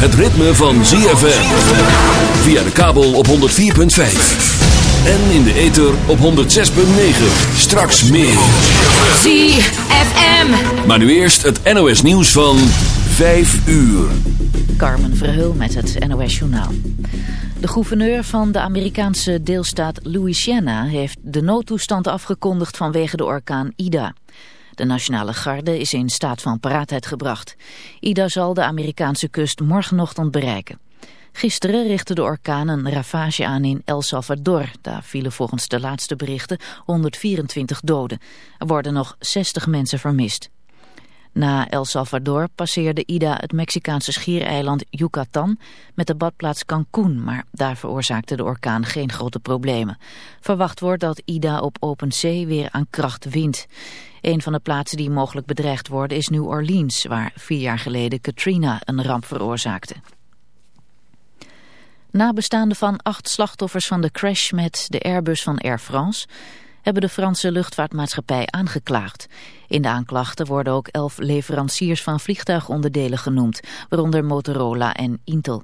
het ritme van ZFM. Via de kabel op 104.5. En in de ether op 106.9. Straks meer. ZFM. Maar nu eerst het NOS nieuws van 5 uur. Carmen Verheul met het NOS Journaal. De gouverneur van de Amerikaanse deelstaat Louisiana heeft de noodtoestand afgekondigd vanwege de orkaan Ida. De Nationale Garde is in staat van paraatheid gebracht. Ida zal de Amerikaanse kust morgenochtend bereiken. Gisteren richtte de orkaan een ravage aan in El Salvador. Daar vielen volgens de laatste berichten 124 doden. Er worden nog 60 mensen vermist. Na El Salvador passeerde Ida het Mexicaanse schiereiland Yucatan met de badplaats Cancún, maar daar veroorzaakte de orkaan geen grote problemen. Verwacht wordt dat Ida op open zee weer aan kracht wint. Een van de plaatsen die mogelijk bedreigd worden is New Orleans, waar vier jaar geleden Katrina een ramp veroorzaakte. Nabestaanden van acht slachtoffers van de crash met de Airbus van Air France hebben de Franse luchtvaartmaatschappij aangeklaagd. In de aanklachten worden ook elf leveranciers van vliegtuigonderdelen genoemd, waaronder Motorola en Intel.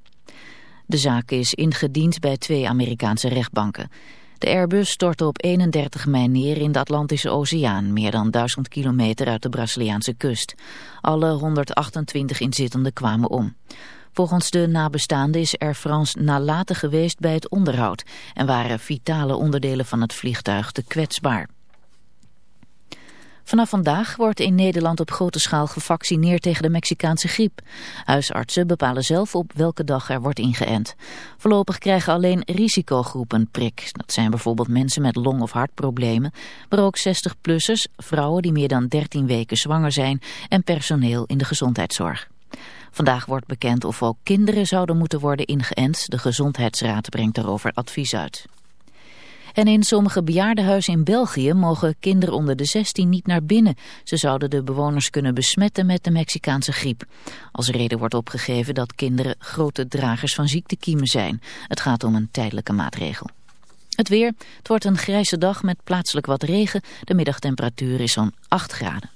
De zaak is ingediend bij twee Amerikaanse rechtbanken. De Airbus stortte op 31 mei neer in de Atlantische Oceaan, meer dan 1000 kilometer uit de Braziliaanse kust. Alle 128 inzittenden kwamen om. Volgens de nabestaanden is Air France nalatig geweest bij het onderhoud en waren vitale onderdelen van het vliegtuig te kwetsbaar. Vanaf vandaag wordt in Nederland op grote schaal gevaccineerd tegen de Mexicaanse griep. Huisartsen bepalen zelf op welke dag er wordt ingeënt. Voorlopig krijgen alleen risicogroepen prik. Dat zijn bijvoorbeeld mensen met long- of hartproblemen, maar ook 60-plussers, vrouwen die meer dan 13 weken zwanger zijn en personeel in de gezondheidszorg. Vandaag wordt bekend of ook kinderen zouden moeten worden ingeënt. De Gezondheidsraad brengt daarover advies uit. En in sommige bejaardenhuizen in België mogen kinderen onder de 16 niet naar binnen. Ze zouden de bewoners kunnen besmetten met de Mexicaanse griep. Als reden wordt opgegeven dat kinderen grote dragers van ziektekiemen zijn. Het gaat om een tijdelijke maatregel. Het weer. Het wordt een grijze dag met plaatselijk wat regen. De middagtemperatuur is zo'n 8 graden.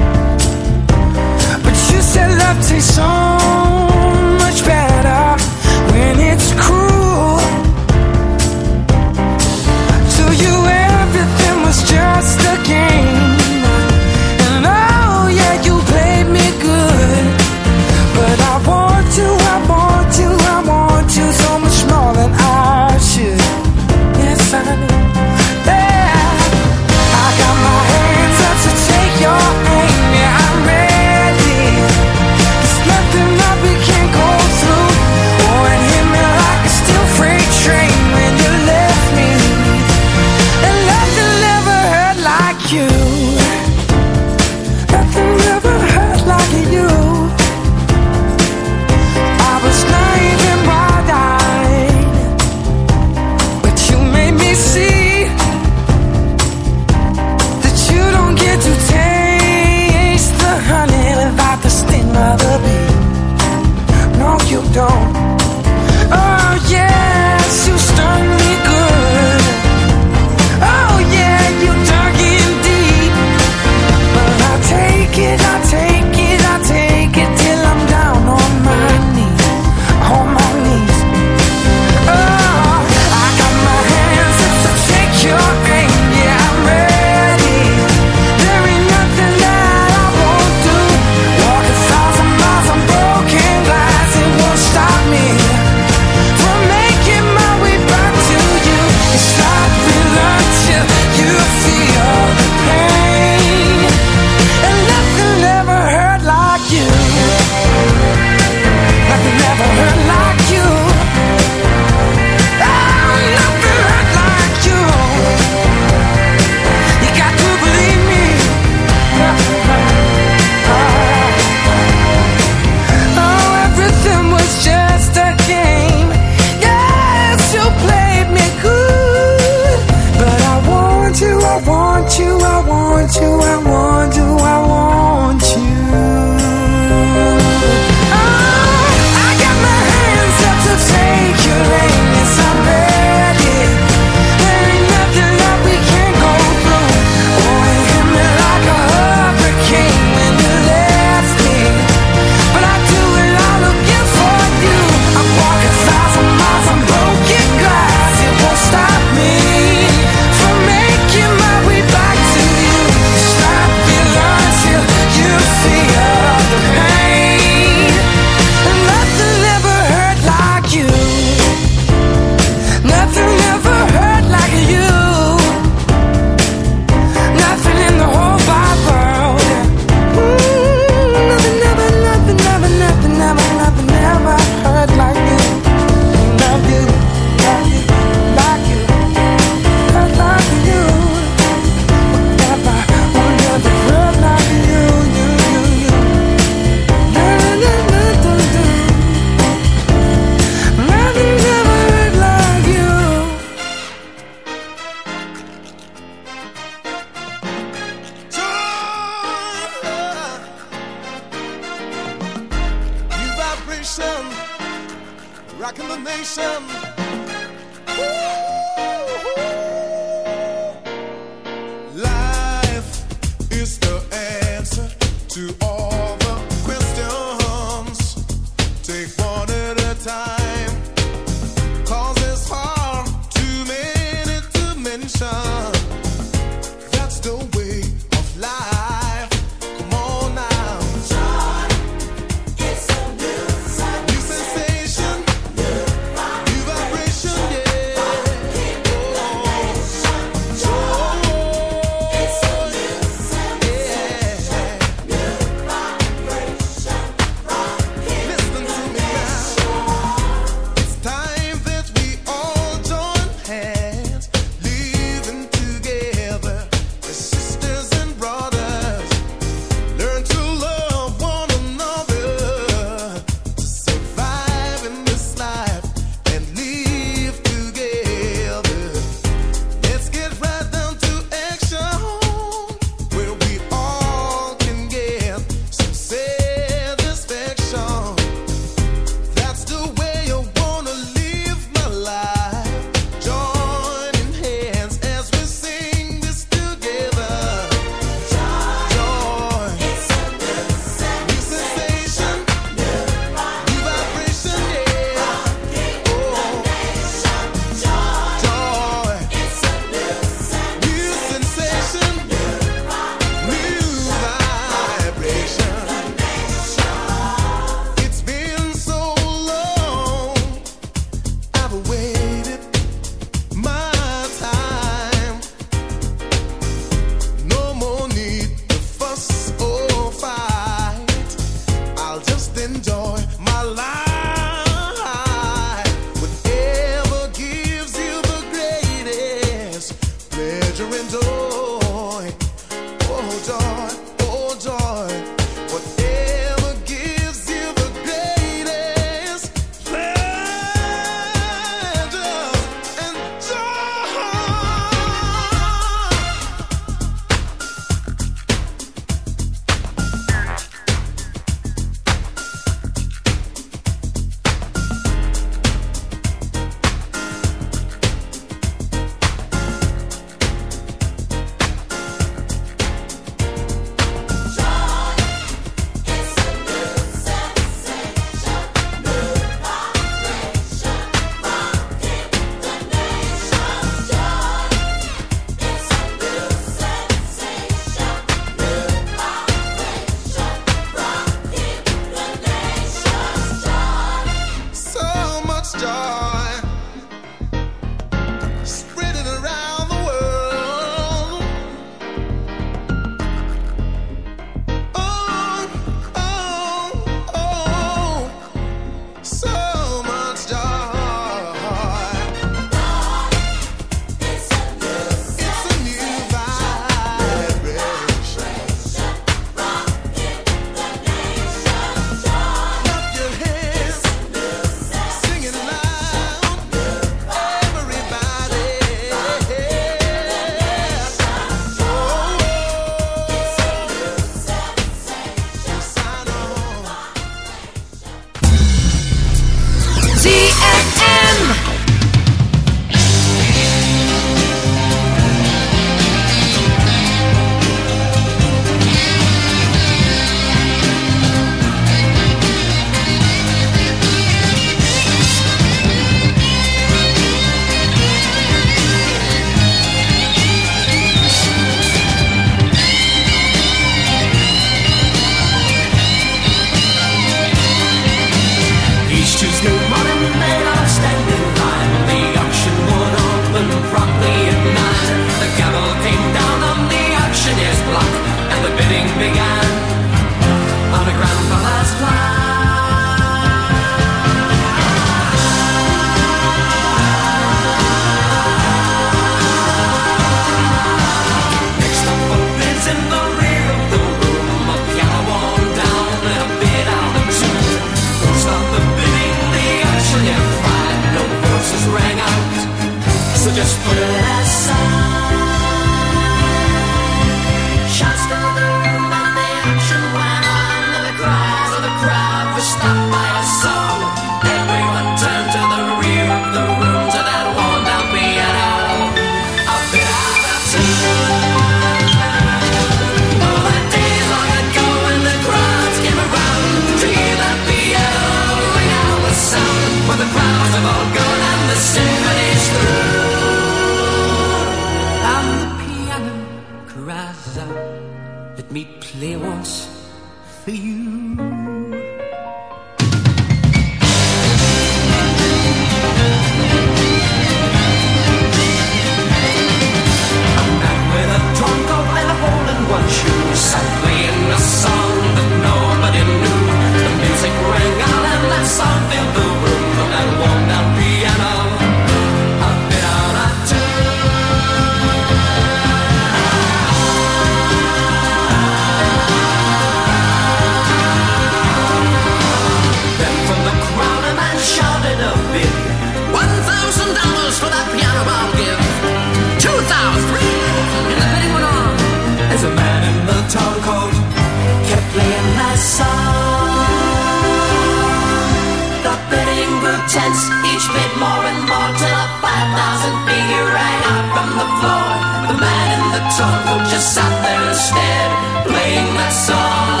Tense, each bid more and more till a five thousand figure rang out from the floor. The man in the town coat just sat there instead, playing that song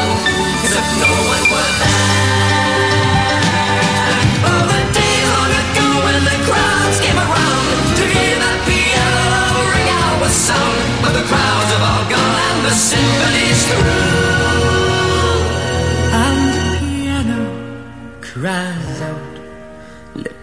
as if no one were there. Oh, the days long ago when the crowds came around to hear that piano ring out with sound, but the crowds have all gone and the symphony's through,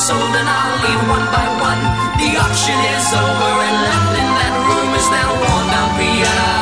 sold and I'll leave one by one. The auction is over and left in that room is that worn down piano.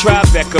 Tribeca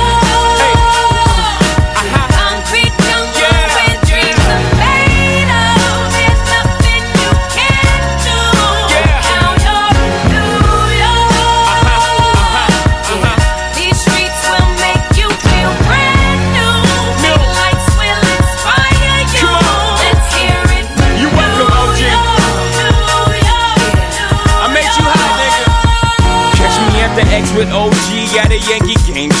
at a Yankee game.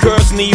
Girls need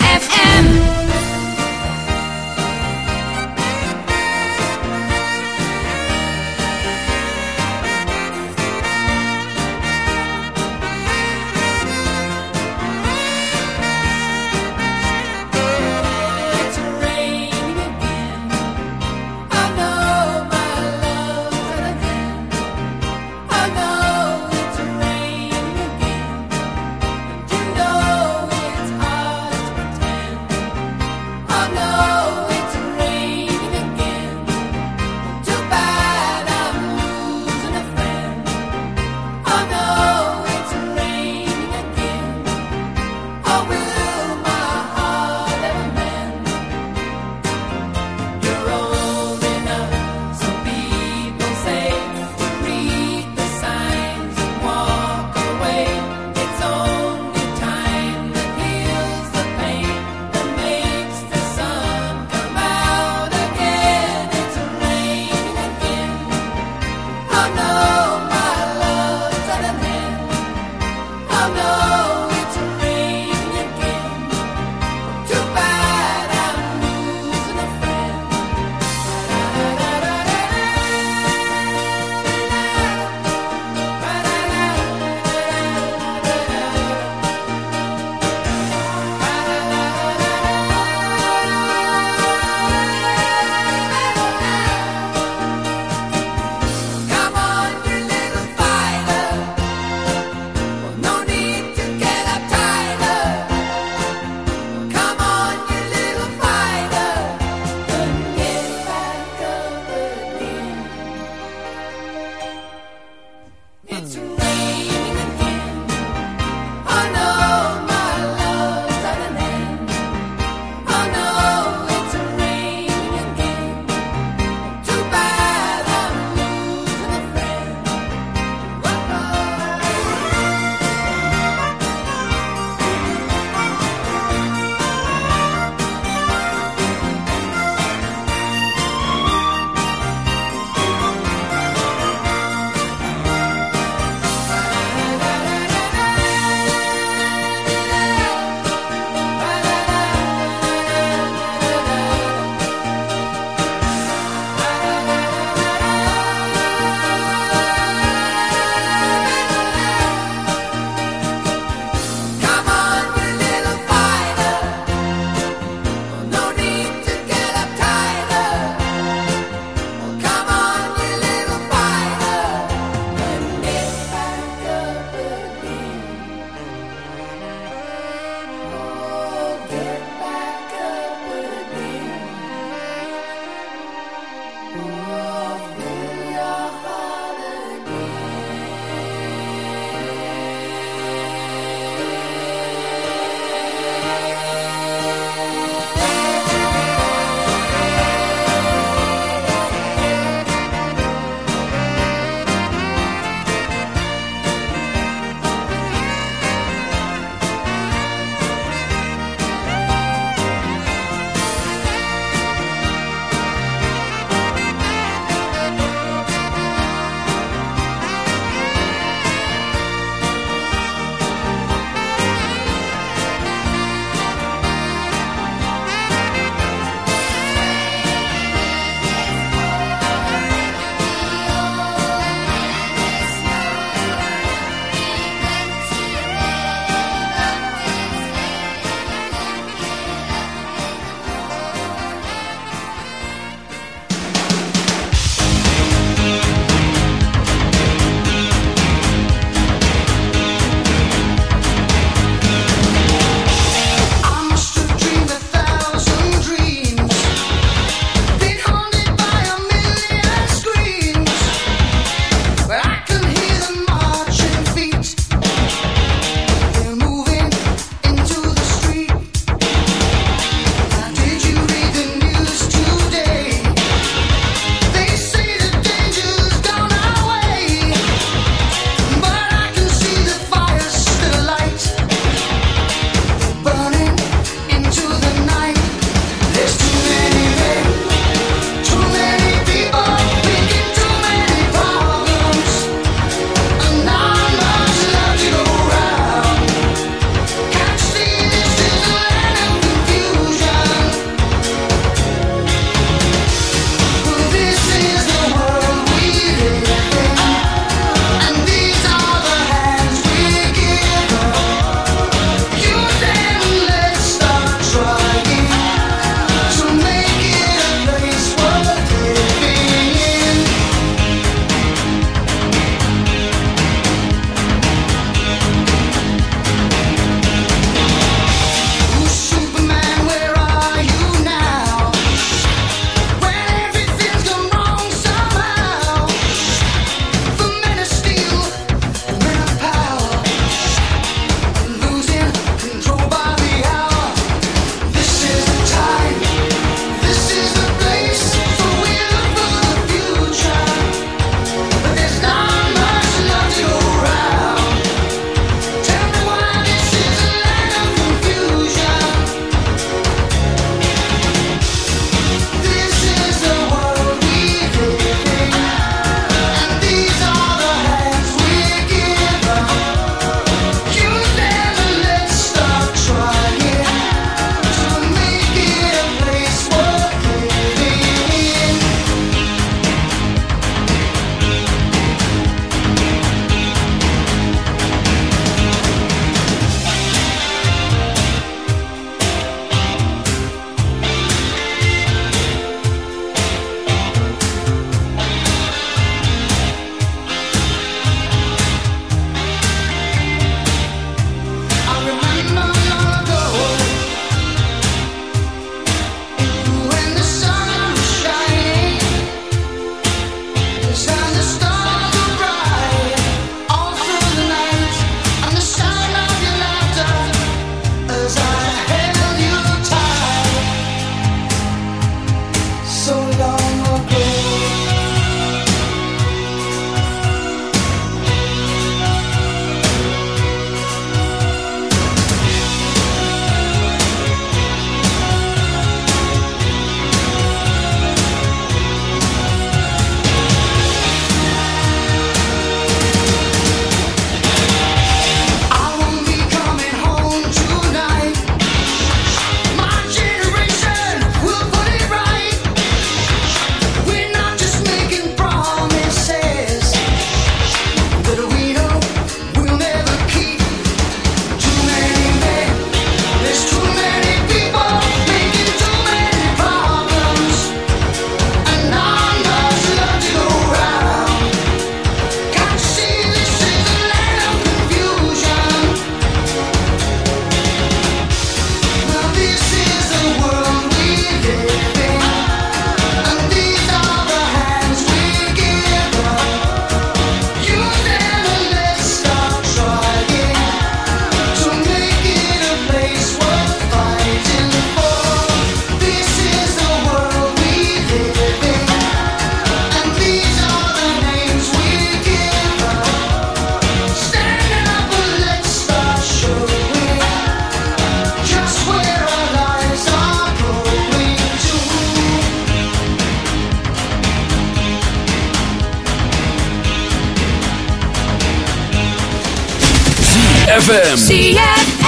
ZFM.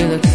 you look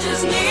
just need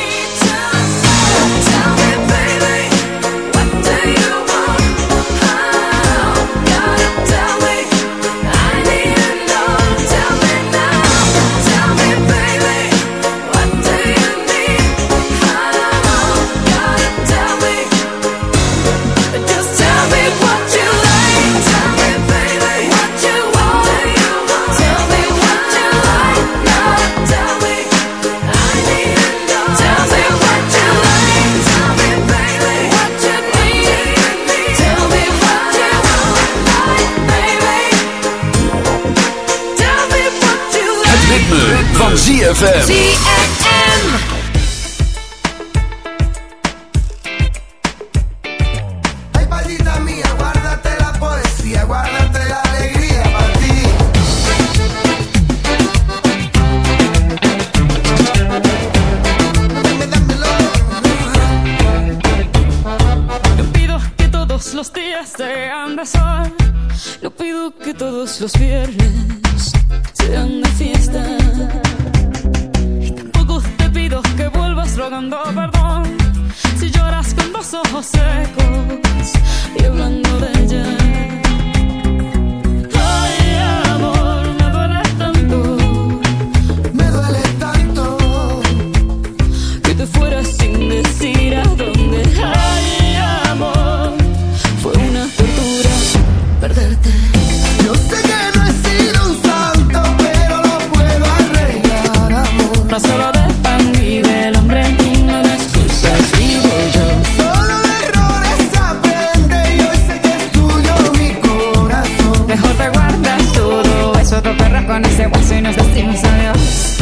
corazones se vuelven y nos decimos adiós.